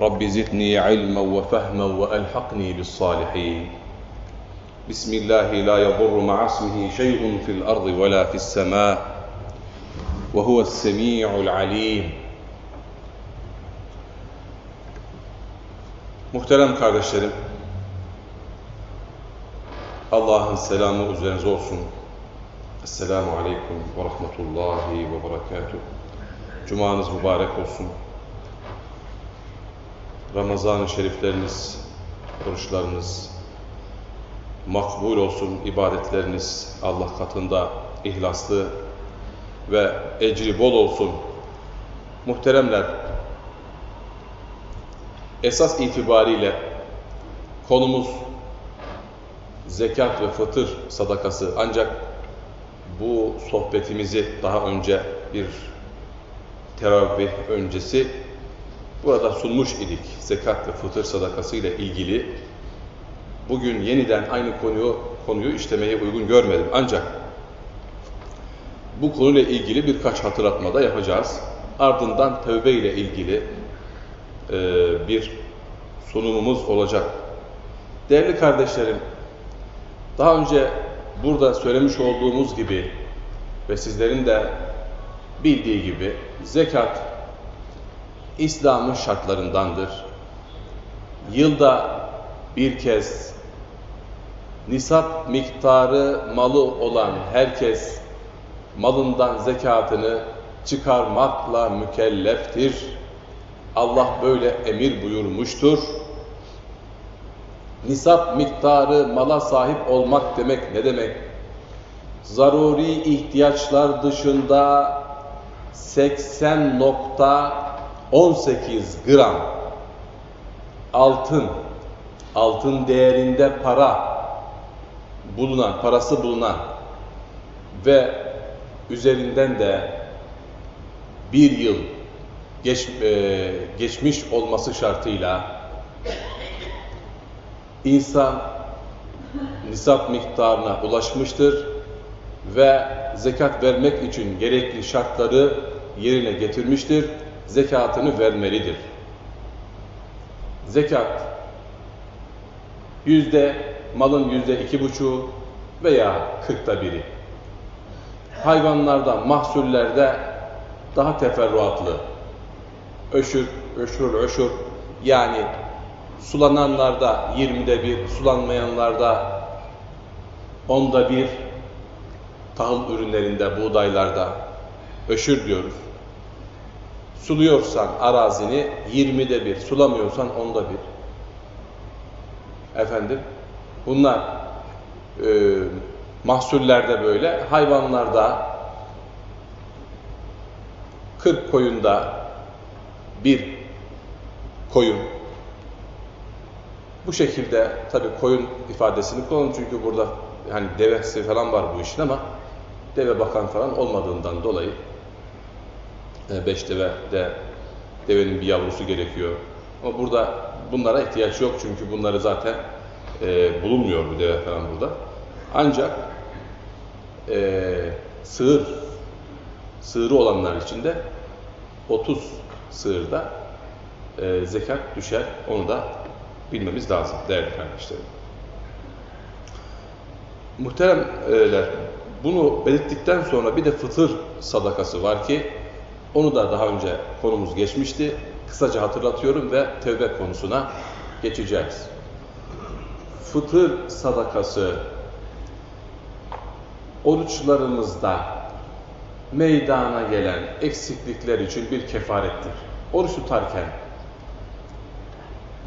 رب زدني علما وفهما وألحقني بالصالحين بسم الله لا يضر مع اسمه شيء في الأرض ولا في السماء وهو السميع العليم Muhterem kardeşlerim, Allah'ın selamı üzerinize olsun. Esselamu Aleyküm ve Rahmetullahi ve Berekatuhu. Cumanız mübarek olsun. Ramazan-ı şerifleriniz, oruçlarınız makbul olsun, ibadetleriniz Allah katında ihlaslı ve ecri bol olsun. Muhteremler, esas itibariyle konumuz zekat ve fıtır sadakası ancak bu sohbetimizi daha önce bir teravih öncesi burada sunmuş idik. Zekat ve fıtır sadakası ile ilgili bugün yeniden aynı konuyu konuyu işlemeye uygun görmedim. Ancak bu konuyla ilgili birkaç hatırlatma da yapacağız. Ardından tövbe ile ilgili e, bir sunumumuz olacak. Değerli kardeşlerim, daha önce burada söylemiş olduğumuz gibi ve sizlerin de bildiği gibi zekat İslam'ın şartlarındandır. Yılda bir kez nisap miktarı malı olan herkes malından zekatını çıkarmakla mükelleftir. Allah böyle emir buyurmuştur. Nisap miktarı mala sahip olmak demek ne demek? Zaruri ihtiyaçlar dışında 80.18 gram altın, altın değerinde para bulunan, parası bulunan ve üzerinden de bir yıl geç, e, geçmiş olması şartıyla insan nisap miktarına ulaşmıştır ve zekat vermek için gerekli şartları yerine getirmiştir. Zekatını vermelidir. Zekat yüzde malın yüzde iki buçuğu veya kırkta biri. Hayvanlarda, mahsullerde daha teferruatlı. Öşür, öşür, öşür yani sulananlarda yirmide bir, sulanmayanlarda onda bir, tahıl ürünlerinde, buğdaylarda öşür diyoruz. Suluyorsan arazini yirmide bir, sulamıyorsan onda bir. Efendim, bunlar e, mahsullerde böyle, hayvanlarda 40 koyunda bir koyun. Bu şekilde tabi koyun ifadesini kullanın çünkü burada hani devesi falan var bu işin ama deve bakan falan olmadığından dolayı beş deve de devenin bir yavrusu gerekiyor. Ama burada bunlara ihtiyaç yok çünkü bunları zaten e, bulunmuyor bu deve falan burada. Ancak e, sığır sığırı olanlar için de 30 sığırda e, zekat düşer. Onu da bilmemiz lazım değerli kardeşlerim. Muhteremler, bunu belirttikten sonra bir de fıtır sadakası var ki onu da daha önce konumuz geçmişti. Kısaca hatırlatıyorum ve tevbe konusuna geçeceğiz. Fıtır sadakası oruçlarımızda meydana gelen eksiklikler için bir kefarettir. Oruç tutarken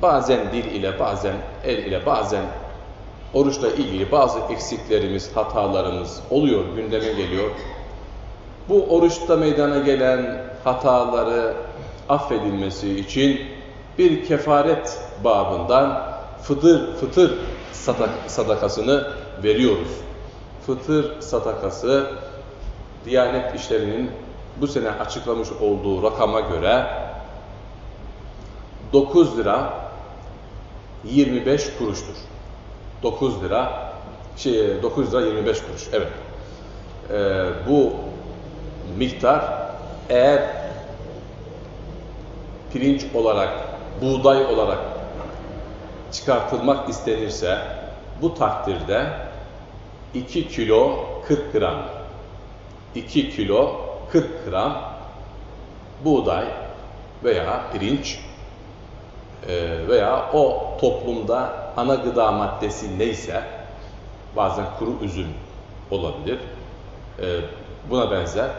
bazen dil ile, bazen el ile, bazen oruçla ilgili bazı eksiklerimiz, hatalarımız oluyor, gündeme geliyor. Bu oruçta meydana gelen hataları affedilmesi için bir kefaret babından fıtır fıtır sadakasını veriyoruz. Fıtır sadakası Diyanet İşleri'nin bu sene açıklamış olduğu rakama göre 9 lira 25 kuruştur. 9 lira şey 9 lira 25 kuruş. Evet. Ee, bu miktar. Eğer pirinç olarak, buğday olarak çıkartılmak istenirse bu takdirde 2 kilo 40 gram 2 kilo 40 gram buğday veya pirinç e, veya o toplumda ana gıda maddesi neyse bazen kuru üzüm olabilir. E, buna benzer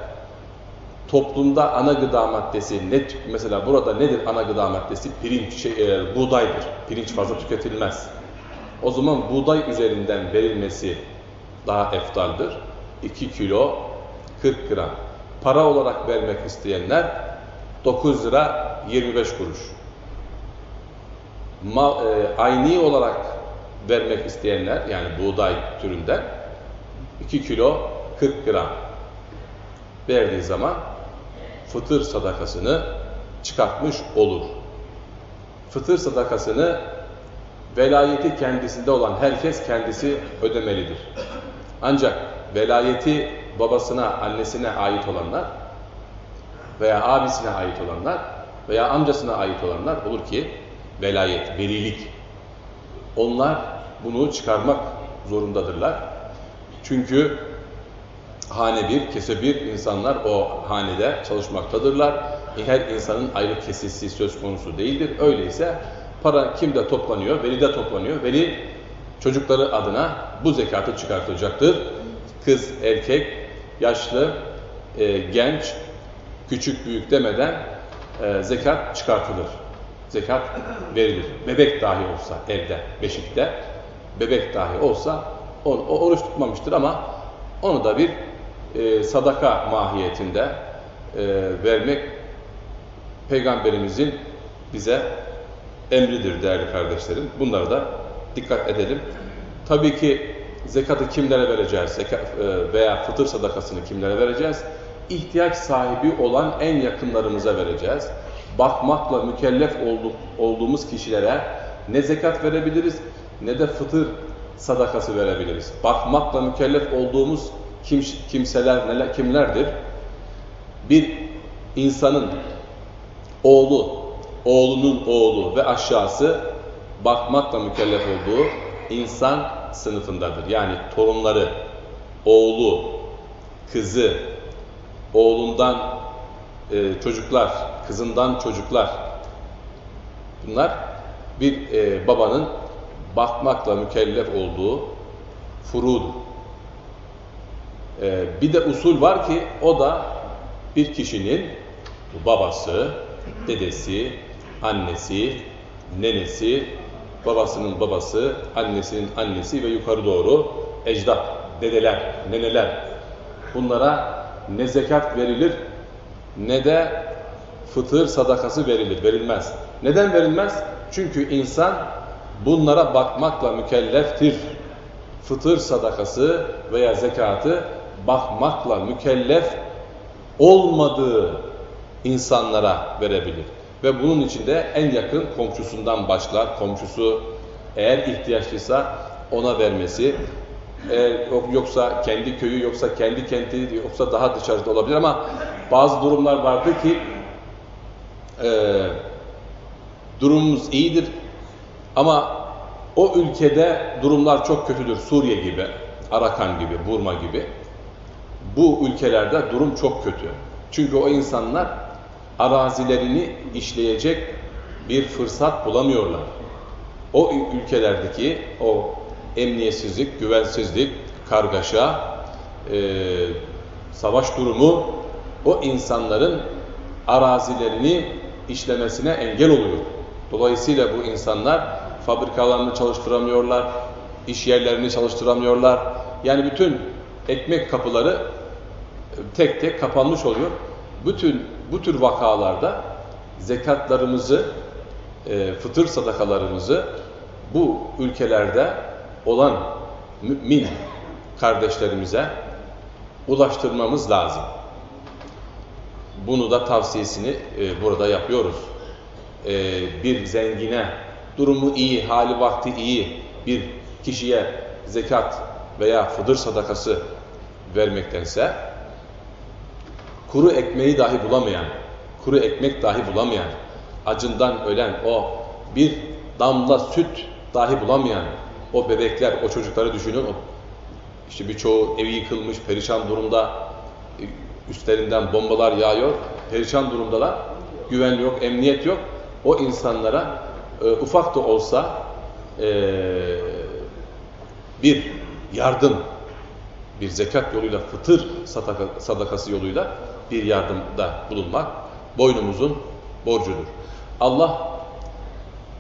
toplumda ana gıda maddesi ne mesela burada nedir ana gıda maddesi? Pirinç şey, e, buğdaydır. Pirinç fazla tüketilmez. O zaman buğday üzerinden verilmesi daha eftaldir. 2 kilo 40 gram. Para olarak vermek isteyenler 9 lira 25 kuruş. Mal, e, ayni olarak vermek isteyenler yani buğday türünden 2 kilo 40 gram verdiği zaman fıtır sadakasını çıkartmış olur. Fıtır sadakasını velayeti kendisinde olan herkes kendisi ödemelidir. Ancak velayeti babasına, annesine ait olanlar veya abisine ait olanlar veya amcasına ait olanlar olur ki velayet, velilik. Onlar bunu çıkarmak zorundadırlar. Çünkü hane bir, kese bir insanlar o hanede çalışmaktadırlar. Her insanın ayrı kesesi söz konusu değildir. Öyleyse para kimde toplanıyor? Velide toplanıyor. Veli çocukları adına bu zekatı çıkartacaktır. Kız, erkek, yaşlı, e, genç, küçük, büyük demeden e, zekat çıkartılır zekat verilir. Bebek dahi olsa evde, beşikte, bebek dahi olsa o, o oruç tutmamıştır ama onu da bir e, sadaka mahiyetinde e, vermek Peygamberimizin bize emridir değerli kardeşlerim. Bunlara da dikkat edelim. Tabii ki zekatı kimlere vereceğiz Zekat, e, veya fıtır sadakasını kimlere vereceğiz? İhtiyaç sahibi olan en yakınlarımıza vereceğiz bakmakla mükellef olduk, olduğumuz kişilere ne zekat verebiliriz ne de fıtır sadakası verebiliriz. Bakmakla mükellef olduğumuz kim, kimseler neler, kimlerdir? Bir insanın oğlu, oğlunun oğlu ve aşağısı bakmakla mükellef olduğu insan sınıfındadır. Yani torunları, oğlu, kızı, oğlundan e, çocuklar, kızından çocuklar. Bunlar bir e, babanın bakmakla mükellef olduğu furudur. E, bir de usul var ki o da bir kişinin babası, dedesi, annesi, nenesi, babasının babası, annesinin annesi ve yukarı doğru ecdat, dedeler, neneler. Bunlara ne zekat verilir ne de fıtır sadakası verilir, verilmez. Neden verilmez? Çünkü insan bunlara bakmakla mükelleftir. Fıtır sadakası veya zekatı bakmakla mükellef olmadığı insanlara verebilir. Ve bunun için de en yakın komşusundan başlar. Komşusu eğer ihtiyaçlıysa ona vermesi, eğer yoksa kendi köyü, yoksa kendi kenti, yoksa daha dışarıda olabilir ama bazı durumlar vardır ki e, durumumuz iyidir ama o ülkede durumlar çok kötüdür. Suriye gibi, Arakan gibi, Burma gibi. Bu ülkelerde durum çok kötü. Çünkü o insanlar arazilerini işleyecek bir fırsat bulamıyorlar. O ülkelerdeki o emniyetsizlik, güvensizlik, kargaşa, e, savaş durumu o insanların arazilerini işlemesine engel oluyor. Dolayısıyla bu insanlar fabrikalarını çalıştıramıyorlar, iş yerlerini çalıştıramıyorlar. Yani bütün ekmek kapıları tek tek kapanmış oluyor. Bütün bu tür vakalarda zekatlarımızı, e, fıtır sadakalarımızı bu ülkelerde olan mümin kardeşlerimize ulaştırmamız lazım. Bunu da tavsiyesini e, burada yapıyoruz. E, bir zengine, durumu iyi, hali vakti iyi bir kişiye zekat veya fıdır sadakası vermektense kuru ekmeği dahi bulamayan, kuru ekmek dahi bulamayan, acından ölen o bir damla süt dahi bulamayan o bebekler, o çocukları düşünün. İşte birçoğu evi yıkılmış, perişan durumda, üstlerinden bombalar yağıyor, perişan durumdalar. Güven yok, emniyet yok. O insanlara e, ufak da olsa e, bir yardım, bir zekat yoluyla, fıtır sadaka, sadakası yoluyla bir yardımda bulunmak boynumuzun borcudur. Allah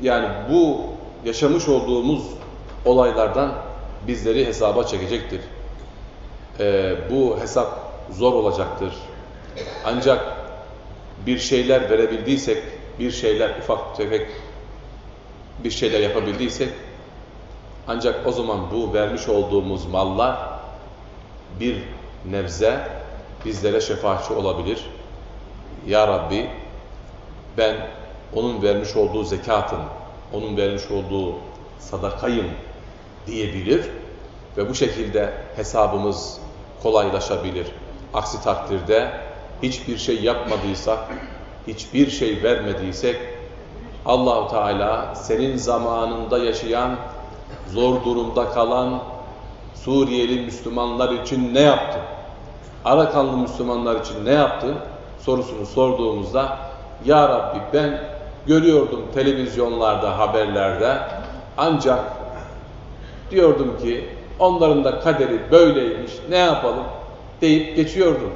yani bu yaşamış olduğumuz olaylardan bizleri hesaba çekecektir. Ee, bu hesap zor olacaktır. Ancak bir şeyler verebildiysek, bir şeyler ufak tefek bir şeyler yapabildiysek ancak o zaman bu vermiş olduğumuz mallar bir nebze bizlere şefaatçi olabilir. Ya Rabbi ben onun vermiş olduğu zekatın, onun vermiş olduğu sadakayım diyebilir ve bu şekilde hesabımız kolaylaşabilir. Aksi takdirde hiçbir şey yapmadıysak, hiçbir şey vermediysek Allahu Teala senin zamanında yaşayan, zor durumda kalan Suriyeli Müslümanlar için ne yaptı? Arakanlı Müslümanlar için ne yaptı? sorusunu sorduğumuzda Ya Rabbi ben görüyordum televizyonlarda, haberlerde ancak diyordum ki onların da kaderi böyleymiş ne yapalım deyip geçiyordum.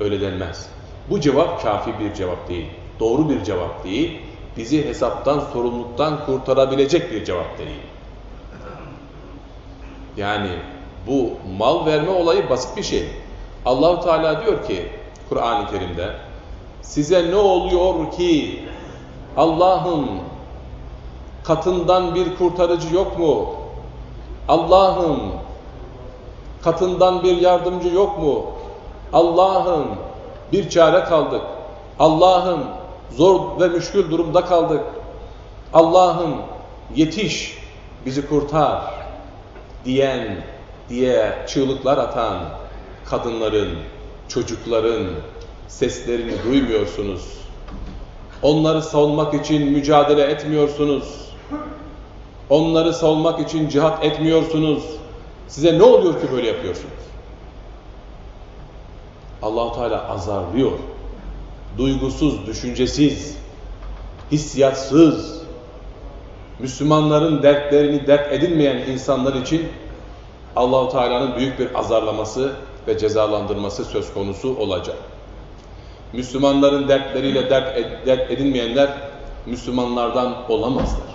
Öyle denmez. Bu cevap kafi bir cevap değil. Doğru bir cevap değil. Bizi hesaptan, sorumluluktan kurtarabilecek bir cevap değil. Yani bu mal verme olayı basit bir şey. Allahu Teala diyor ki Kur'an-ı Kerim'de size ne oluyor ki Allah'ın katından bir kurtarıcı yok mu? Allah'ın katından bir yardımcı yok mu? Allah'ım bir çare kaldık. Allah'ım zor ve müşkül durumda kaldık. Allah'ım yetiş bizi kurtar diyen diye çığlıklar atan kadınların, çocukların seslerini duymuyorsunuz. Onları savunmak için mücadele etmiyorsunuz. Onları savunmak için cihat etmiyorsunuz. Size ne oluyor ki böyle yapıyorsunuz? Allahu Teala azarlıyor. Duygusuz, düşüncesiz, hissiyatsız, Müslümanların dertlerini dert edinmeyen insanlar için Allahu Teala'nın büyük bir azarlaması ve cezalandırması söz konusu olacak. Müslümanların dertleriyle dert, dert edinmeyenler Müslümanlardan olamazlar.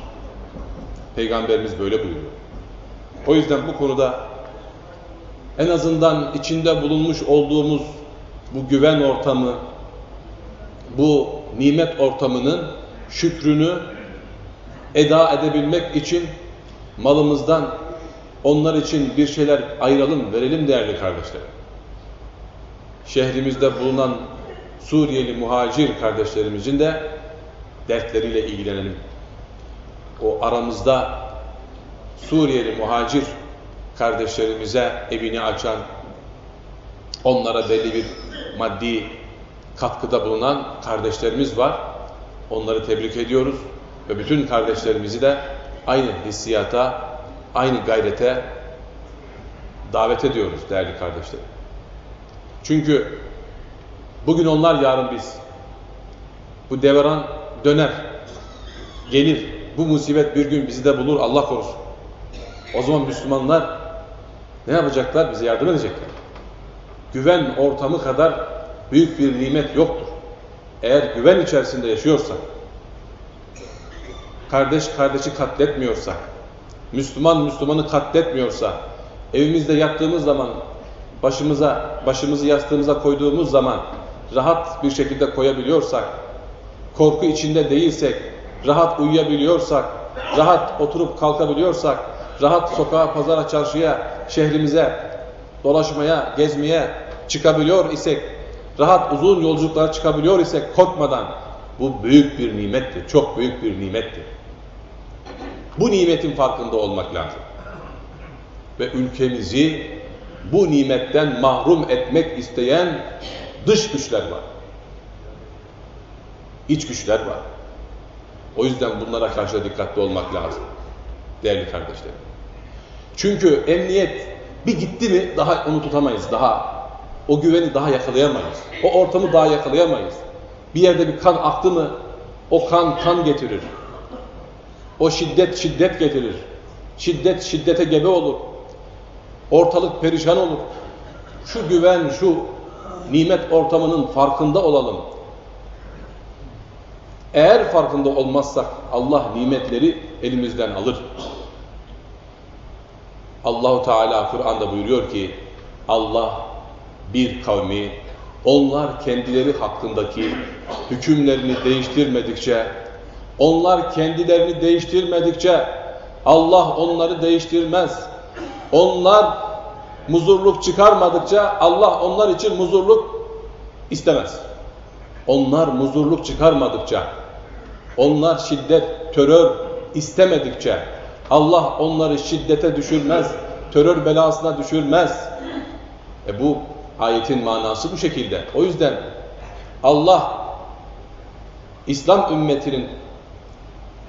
Peygamberimiz böyle buyuruyor. O yüzden bu konuda en azından içinde bulunmuş olduğumuz bu güven ortamı, bu nimet ortamının şükrünü eda edebilmek için malımızdan onlar için bir şeyler ayıralım, verelim değerli kardeşlerim. Şehrimizde bulunan Suriyeli muhacir kardeşlerimizin de dertleriyle ilgilenelim. O aramızda Suriyeli muhacir kardeşlerimize evini açan, onlara belli bir maddi katkıda bulunan kardeşlerimiz var. Onları tebrik ediyoruz ve bütün kardeşlerimizi de aynı hissiyata, aynı gayrete davet ediyoruz değerli kardeşlerim. Çünkü bugün onlar, yarın biz. Bu devran döner, gelir. Bu musibet bir gün bizi de bulur, Allah korusun. O zaman Müslümanlar ne yapacaklar? Bize yardım edecekler. Güven ortamı kadar büyük bir nimet yoktur. Eğer güven içerisinde yaşıyorsak, kardeş kardeşi katletmiyorsa, Müslüman Müslümanı katletmiyorsa, evimizde yattığımız zaman başımıza başımızı yastığımıza koyduğumuz zaman rahat bir şekilde koyabiliyorsak, korku içinde değilsek, rahat uyuyabiliyorsak, rahat oturup kalkabiliyorsak, rahat sokağa, pazara, çarşıya, şehrimize dolaşmaya, gezmeye çıkabiliyor isek, rahat uzun yolculuklara çıkabiliyor isek korkmadan bu büyük bir nimettir, çok büyük bir nimettir. Bu nimetin farkında olmak lazım. Ve ülkemizi bu nimetten mahrum etmek isteyen dış güçler var. İç güçler var. O yüzden bunlara karşı dikkatli olmak lazım. Değerli kardeşlerim. Çünkü emniyet bir gitti mi daha onu tutamayız. Daha o güveni daha yakalayamayız. O ortamı daha yakalayamayız. Bir yerde bir kan aktı mı o kan kan getirir. O şiddet şiddet getirir. Şiddet şiddete gebe olur. Ortalık perişan olur. Şu güven, şu nimet ortamının farkında olalım. Eğer farkında olmazsak Allah nimetleri elimizden alır. Allahu Teala Kur'an'da buyuruyor ki Allah bir kavmi onlar kendileri hakkındaki hükümlerini değiştirmedikçe onlar kendilerini değiştirmedikçe Allah onları değiştirmez. Onlar muzurluk çıkarmadıkça Allah onlar için muzurluk istemez. Onlar muzurluk çıkarmadıkça, onlar şiddet, terör istemedikçe Allah onları şiddete düşürmez, terör belasına düşürmez. E bu ayetin manası bu şekilde. O yüzden Allah İslam ümmetinin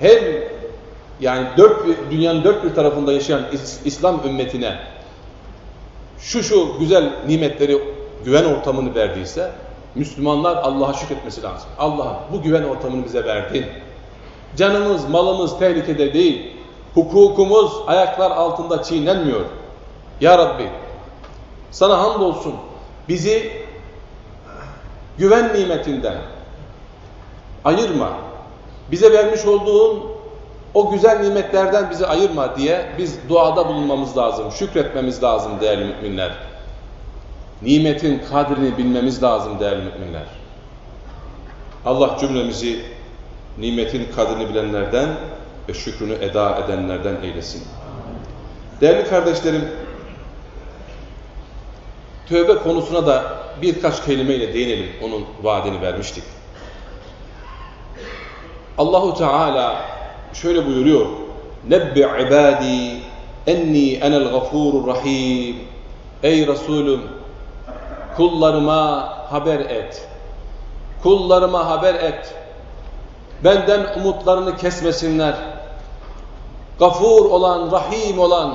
her yani dört dünyanın dört bir tarafında yaşayan İslam ümmetine şu şu güzel nimetleri, güven ortamını verdiyse Müslümanlar Allah'a şükretmesi lazım. Allah bu güven ortamını bize verdin. Canımız, malımız tehlikede değil. Hukukumuz ayaklar altında çiğnenmiyor. Ya Rabbi sana hamdolsun bizi güven nimetinden ayırma. Bize vermiş olduğun o güzel nimetlerden bizi ayırma diye biz duada bulunmamız lazım, şükretmemiz lazım değerli müminler. Nimetin kadrini bilmemiz lazım değerli müminler. Allah cümlemizi nimetin kadrini bilenlerden ve şükrünü eda edenlerden eylesin. Değerli kardeşlerim, tövbe konusuna da birkaç kelimeyle değinelim. Onun vaadini vermiştik. Allahu Teala şöyle buyuruyor. Nebbi ibadi enni enel gafurur rahim. Ey Resulüm kullarıma haber et. Kullarıma haber et. Benden umutlarını kesmesinler. Gafur olan, rahim olan,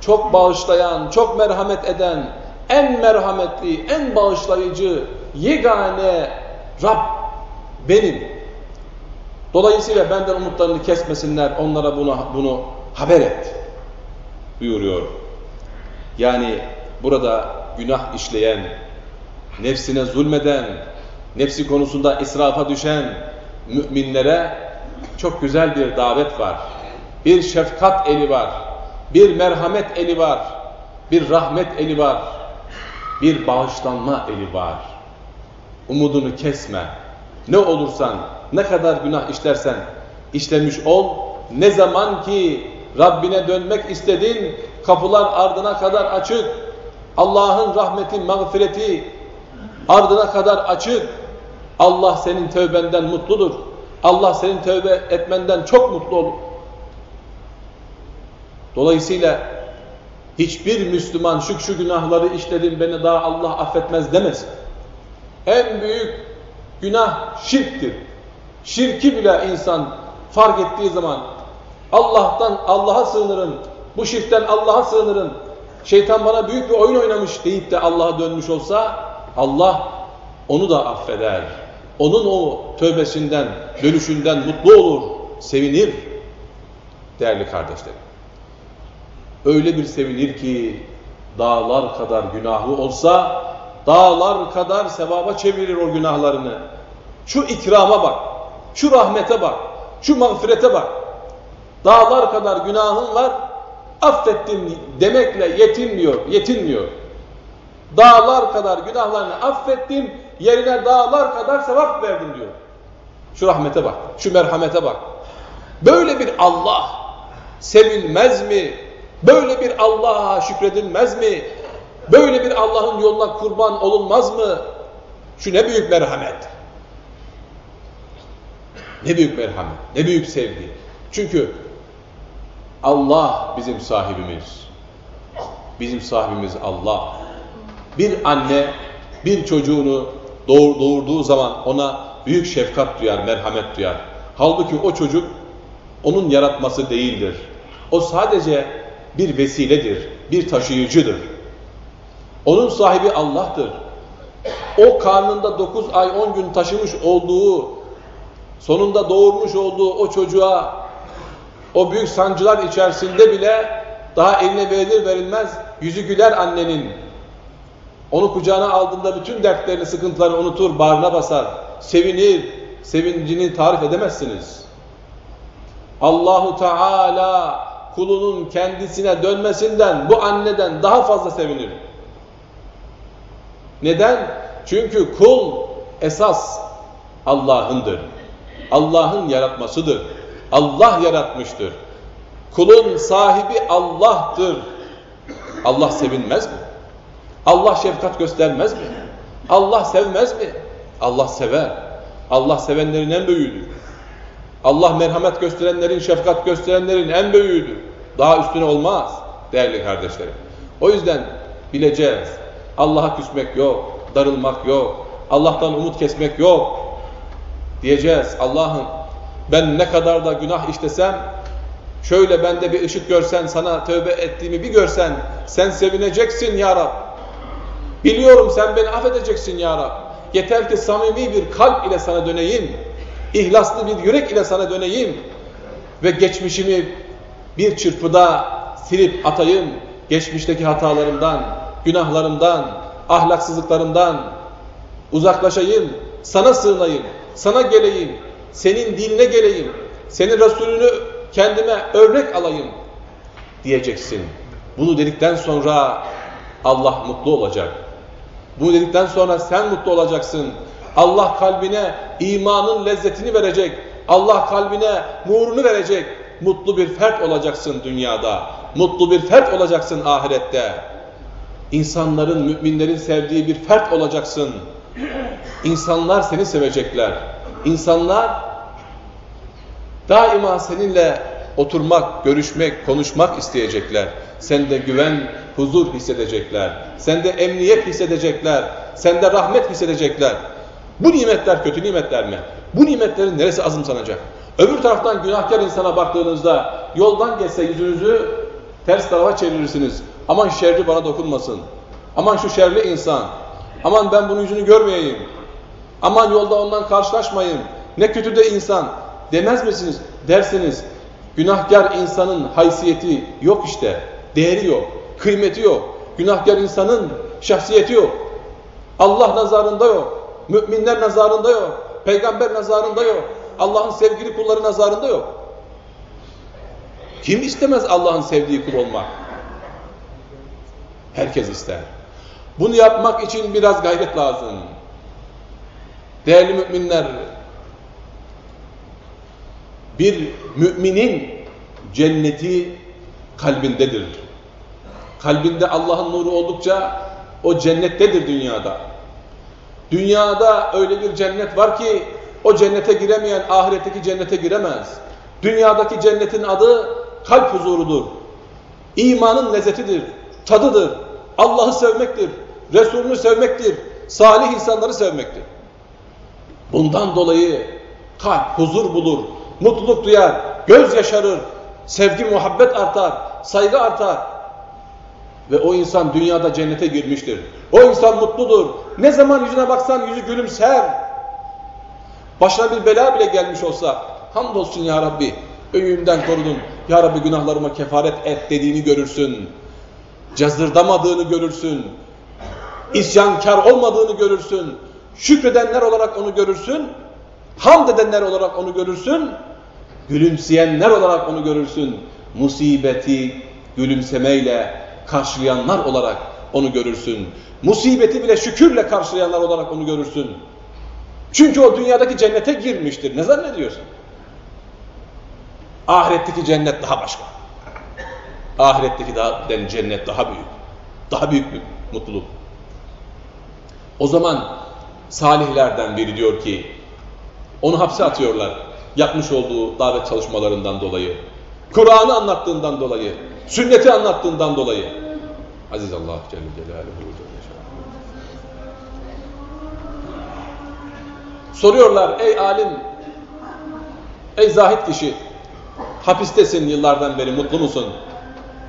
çok bağışlayan, çok merhamet eden, en merhametli, en bağışlayıcı, yegane Rab benim. Dolayısıyla benden umutlarını kesmesinler, onlara bunu, bunu haber et buyuruyor. Yani burada günah işleyen, nefsine zulmeden, nefsi konusunda israfa düşen müminlere çok güzel bir davet var. Bir şefkat eli var, bir merhamet eli var, bir rahmet eli var, bir bağışlanma eli var. Umudunu kesme. Ne olursan, ne kadar günah işlersen işlemiş ol. Ne zaman ki Rabbine dönmek istedin, kapılar ardına kadar açık. Allah'ın rahmeti, mağfireti ardına kadar açık. Allah senin tövbenden mutludur. Allah senin tövbe etmenden çok mutlu olur. Dolayısıyla hiçbir Müslüman şu şu günahları işledim beni daha Allah affetmez demesin. En büyük günah şirktir. Şirki bile insan fark ettiği zaman Allah'tan Allah'a sığınırım, bu şirkten Allah'a sığınırım, şeytan bana büyük bir oyun oynamış deyip de Allah'a dönmüş olsa Allah onu da affeder. Onun o tövbesinden, dönüşünden mutlu olur, sevinir değerli kardeşlerim. Öyle bir sevinir ki dağlar kadar günahı olsa dağlar kadar sevaba çevirir o günahlarını. Şu ikrama bak, şu rahmete bak, şu mağfirete bak. Dağlar kadar günahın var, affettim demekle yetinmiyor, yetinmiyor. Dağlar kadar günahlarını affettim, yerine dağlar kadar sevap verdim diyor. Şu rahmete bak, şu merhamete bak. Böyle bir Allah sevilmez mi? Böyle bir Allah'a şükredilmez mi? Böyle bir Allah'ın yoluna kurban olunmaz mı? Şu ne büyük merhamet. Ne büyük merhamet, ne büyük sevgi. Çünkü Allah bizim sahibimiz. Bizim sahibimiz Allah. Bir anne bir çocuğunu doğurduğu zaman ona büyük şefkat duyar, merhamet duyar. Halbuki o çocuk onun yaratması değildir. O sadece bir vesiledir, bir taşıyıcıdır. Onun sahibi Allah'tır. O karnında 9 ay 10 gün taşımış olduğu, sonunda doğurmuş olduğu o çocuğa o büyük sancılar içerisinde bile daha eline verilir verilmez yüzü güler annenin. Onu kucağına aldığında bütün dertlerini, sıkıntılarını unutur, bağrına basar. Sevinir, sevincini tarif edemezsiniz. Allahu Teala kulunun kendisine dönmesinden, bu anneden daha fazla sevinir. Neden? Çünkü kul esas Allah'ındır. Allah'ın yaratmasıdır. Allah yaratmıştır. Kulun sahibi Allah'tır. Allah sevinmez mi? Allah şefkat göstermez mi? Allah sevmez mi? Allah sever. Allah sevenlerin en büyüğüdür. Allah merhamet gösterenlerin, şefkat gösterenlerin en büyüğüdür. Daha üstüne olmaz değerli kardeşlerim. O yüzden bileceğiz. Allah'a küsmek yok, darılmak yok, Allah'tan umut kesmek yok. Diyeceğiz Allah'ım ben ne kadar da günah işlesem şöyle bende bir ışık görsen sana tövbe ettiğimi bir görsen sen sevineceksin ya Rab. Biliyorum sen beni affedeceksin ya Rab. Yeter ki samimi bir kalp ile sana döneyim. İhlaslı bir yürek ile sana döneyim. Ve geçmişimi bir çırpıda silip atayım. Geçmişteki hatalarımdan, günahlarımdan, ahlaksızlıklarımdan uzaklaşayım. Sana sığınayım, sana geleyim, senin dinine geleyim, senin Resulünü kendime örnek alayım diyeceksin. Bunu dedikten sonra Allah mutlu olacak. Bunu dedikten sonra sen mutlu olacaksın. Allah kalbine imanın lezzetini verecek. Allah kalbine nurunu verecek. Mutlu bir fert olacaksın dünyada. Mutlu bir fert olacaksın ahirette. İnsanların, müminlerin sevdiği bir fert olacaksın. İnsanlar seni sevecekler. İnsanlar daima seninle oturmak, görüşmek, konuşmak isteyecekler. Sende güven, huzur hissedecekler. Sende emniyet hissedecekler. Sende rahmet hissedecekler. Bu nimetler kötü nimetler mi? Bu nimetlerin neresi azımsanacak? Öbür taraftan günahkar insana baktığınızda yoldan geçse yüzünüzü ters tarafa çevirirsiniz. Aman şerri bana dokunmasın. Aman şu şerli insan. Aman ben bunun yüzünü görmeyeyim. Aman yolda ondan karşılaşmayayım. Ne kötü de insan demez misiniz? Dersiniz. Günahkar insanın haysiyeti yok işte. Değeri yok. Kıymeti yok. Günahkar insanın şahsiyeti yok. Allah nazarında yok. Müminler nazarında yok. Peygamber nazarında yok. Allah'ın sevgili kulları nazarında yok. Kim istemez Allah'ın sevdiği kul olmak? Herkes ister. Bunu yapmak için biraz gayret lazım. Değerli müminler, bir müminin cenneti kalbindedir. Kalbinde Allah'ın nuru oldukça o cennettedir dünyada. Dünyada öyle bir cennet var ki o cennete giremeyen ahiretteki cennete giremez. Dünyadaki cennetin adı kalp huzurudur. İmanın lezzetidir, tadıdır. Allah'ı sevmektir, Resulünü sevmektir, salih insanları sevmektir. Bundan dolayı kalp huzur bulur, mutluluk duyar, göz yaşarır, sevgi muhabbet artar, saygı artar. Ve o insan dünyada cennete girmiştir. O insan mutludur. Ne zaman yüzüne baksan yüzü gülümser. Başına bir bela bile gelmiş olsa hamdolsun ya Rabbi öğümden korudun. Ya Rabbi günahlarıma kefaret et dediğini görürsün. Cazırdamadığını görürsün. İsyankar olmadığını görürsün. Şükredenler olarak onu görürsün. Hamd edenler olarak onu görürsün. Gülümseyenler olarak onu görürsün. Musibeti gülümsemeyle karşılayanlar olarak onu görürsün. Musibeti bile şükürle karşılayanlar olarak onu görürsün. Çünkü o dünyadaki cennete girmiştir. Ne zannediyorsun? Ahiretteki cennet daha başka. Ahiretteki daha, cennet daha büyük. Daha büyük bir mutluluk. O zaman salihlerden biri diyor ki onu hapse atıyorlar. Yapmış olduğu davet çalışmalarından dolayı. Kur'an'ı anlattığından dolayı. Sünneti anlattığından dolayı. Aziz Allah Celle Celaluhu. Soruyorlar ey alim, ey zahit kişi, hapistesin yıllardan beri mutlu musun?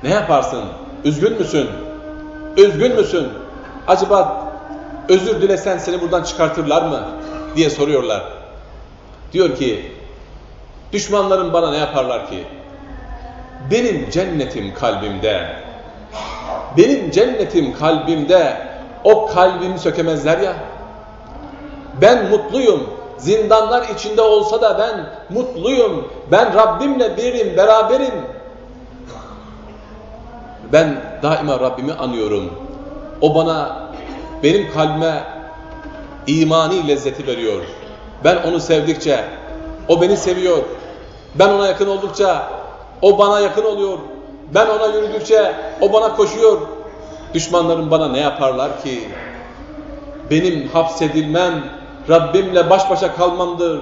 Ne yaparsın? Üzgün müsün? Üzgün müsün? Acaba özür dilesen seni buradan çıkartırlar mı? diye soruyorlar. Diyor ki, düşmanlarım bana ne yaparlar ki? Benim cennetim kalbimde. Benim cennetim kalbimde. O kalbimi sökemezler ya. Ben mutluyum. Zindanlar içinde olsa da ben mutluyum. Ben Rabbimle birim, beraberim. Ben daima Rabbimi anıyorum. O bana, benim kalbime imani lezzeti veriyor. Ben onu sevdikçe, o beni seviyor. Ben ona yakın oldukça, o bana yakın oluyor. Ben ona yürüdükçe, o bana koşuyor. Düşmanlarım bana ne yaparlar ki? Benim hapsedilmem, Rabbimle baş başa kalmamdır.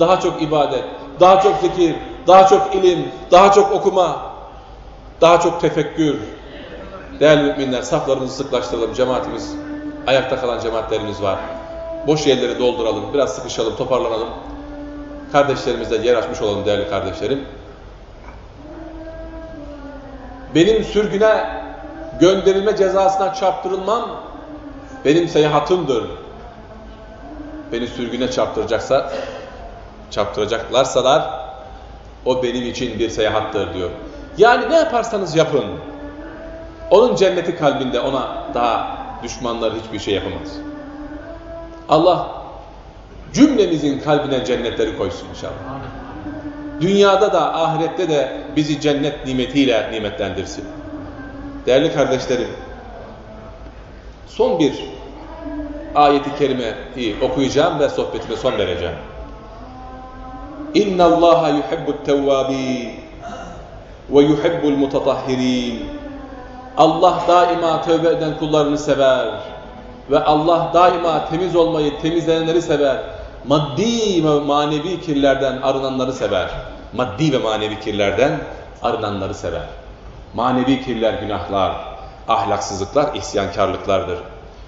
Daha çok ibadet, daha çok zikir, daha çok ilim, daha çok okuma, daha çok tefekkür. Değerli müminler saflarımızı sıklaştıralım. Cemaatimiz, ayakta kalan cemaatlerimiz var. Boş yerleri dolduralım, biraz sıkışalım, toparlanalım. Kardeşlerimizle yer açmış olalım değerli kardeşlerim. Benim sürgüne gönderilme cezasına çarptırılmam benim seyahatımdır beni sürgüne çarptıracaksa, çarptıracaklarsalar o benim için bir seyahattır diyor. Yani ne yaparsanız yapın. Onun cenneti kalbinde ona daha düşmanlar hiçbir şey yapamaz. Allah cümlemizin kalbine cennetleri koysun inşallah. Dünyada da ahirette de bizi cennet nimetiyle nimetlendirsin. Değerli kardeşlerim, son bir ayeti kerimeyi okuyacağım ve sohbetime son vereceğim. İnna Allaha yuhibbut tevvabin ve yuhibbul mutatahhirin. Allah daima tövbe eden kullarını sever ve Allah daima temiz olmayı, temizlenenleri sever. Maddi ve manevi kirlerden arınanları sever. Maddi ve manevi kirlerden arınanları sever. Manevi kirler günahlar, ahlaksızlıklar, isyankarlıklardır.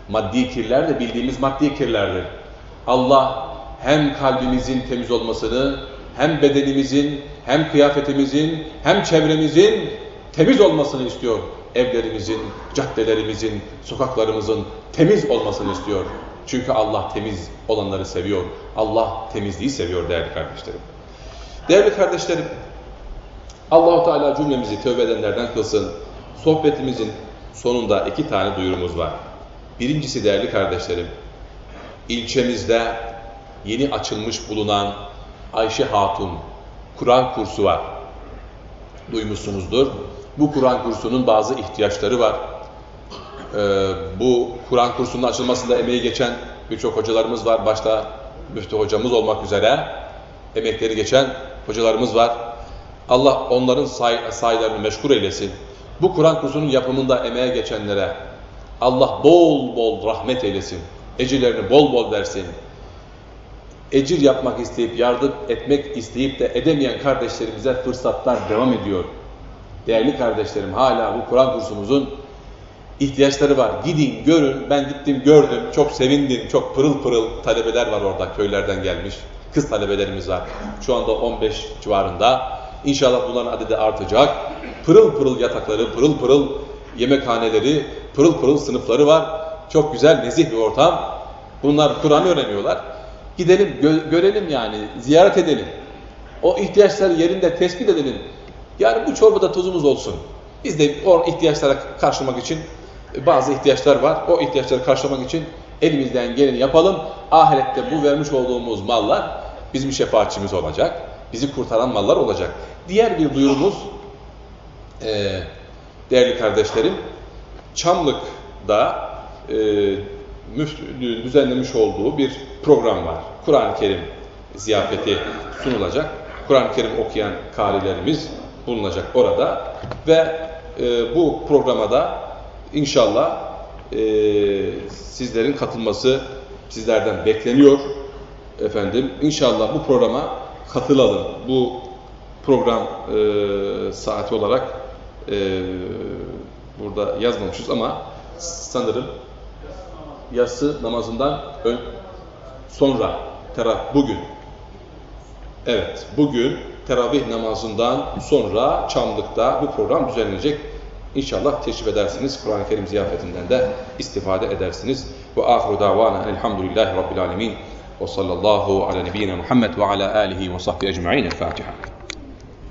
Maddi kirler de bildiğimiz maddi kirlerdir. Allah hem kalbimizin temiz olmasını, hem bedenimizin, hem kıyafetimizin, hem çevremizin temiz olmasını istiyor. Evlerimizin, caddelerimizin, sokaklarımızın temiz olmasını istiyor. Çünkü Allah temiz olanları seviyor. Allah temizliği seviyor değerli kardeşlerim. Değerli kardeşlerim, Allahu Teala cümlemizi tövbe edenlerden kılsın. Sohbetimizin sonunda iki tane duyurumuz var. Birincisi değerli kardeşlerim, ilçemizde yeni açılmış bulunan Ayşe Hatun Kur'an kursu var. Duymuşsunuzdur. Bu Kur'an kursunun bazı ihtiyaçları var. Ee, bu Kur'an kursunun açılmasında emeği geçen birçok hocalarımız var. Başta müftü hocamız olmak üzere emekleri geçen hocalarımız var. Allah onların say sayılarını meşgul eylesin. Bu Kur'an kursunun yapımında emeğe geçenlere, Allah bol bol rahmet eylesin. Ecirlerini bol bol versin. Ecir yapmak isteyip, yardım etmek isteyip de edemeyen kardeşlerimize fırsatlar devam ediyor. Değerli kardeşlerim hala bu Kur'an kursumuzun ihtiyaçları var. Gidin, görün. Ben gittim, gördüm. Çok sevindim. Çok pırıl pırıl talebeler var orada. Köylerden gelmiş. Kız talebelerimiz var. Şu anda 15 civarında. İnşallah bunların adedi artacak. Pırıl pırıl yatakları, pırıl pırıl yemekhaneleri, pırıl pırıl sınıfları var. Çok güzel, nezih bir ortam. Bunlar Kur'an öğreniyorlar. Gidelim, gö görelim yani, ziyaret edelim. O ihtiyaçları yerinde tespit edelim. Yani bu çorbada tuzumuz olsun. Biz de o ihtiyaçlara karşılamak için bazı ihtiyaçlar var. O ihtiyaçları karşılamak için elimizden geleni yapalım. Ahirette bu vermiş olduğumuz mallar bizim şefaatçimiz olacak. Bizi kurtaran mallar olacak. Diğer bir duyurumuz e, değerli kardeşlerim Çamlık'da e, düzenlemiş olduğu bir program var. Kur'an-ı Kerim ziyafeti sunulacak. Kur'an-ı Kerim okuyan karilerimiz bulunacak orada ve e, bu programa da inşallah e, sizlerin katılması sizlerden bekleniyor efendim. İnşallah bu programa katılalım. Bu program e, saati olarak e, burada yazmamışız ama sanırım yatsı namazından ön, sonra terah bugün evet bugün teravih namazından sonra Çamlık'ta bu program düzenlenecek. İnşallah teşrif edersiniz. Kur'an-ı Kerim ziyafetinden de istifade edersiniz. Ve ahiru davana elhamdülillahi rabbil alemin. Ve sallallahu ala nebiyyina Muhammed ve ala alihi ve sahbihi ecma'in. El Fatiha.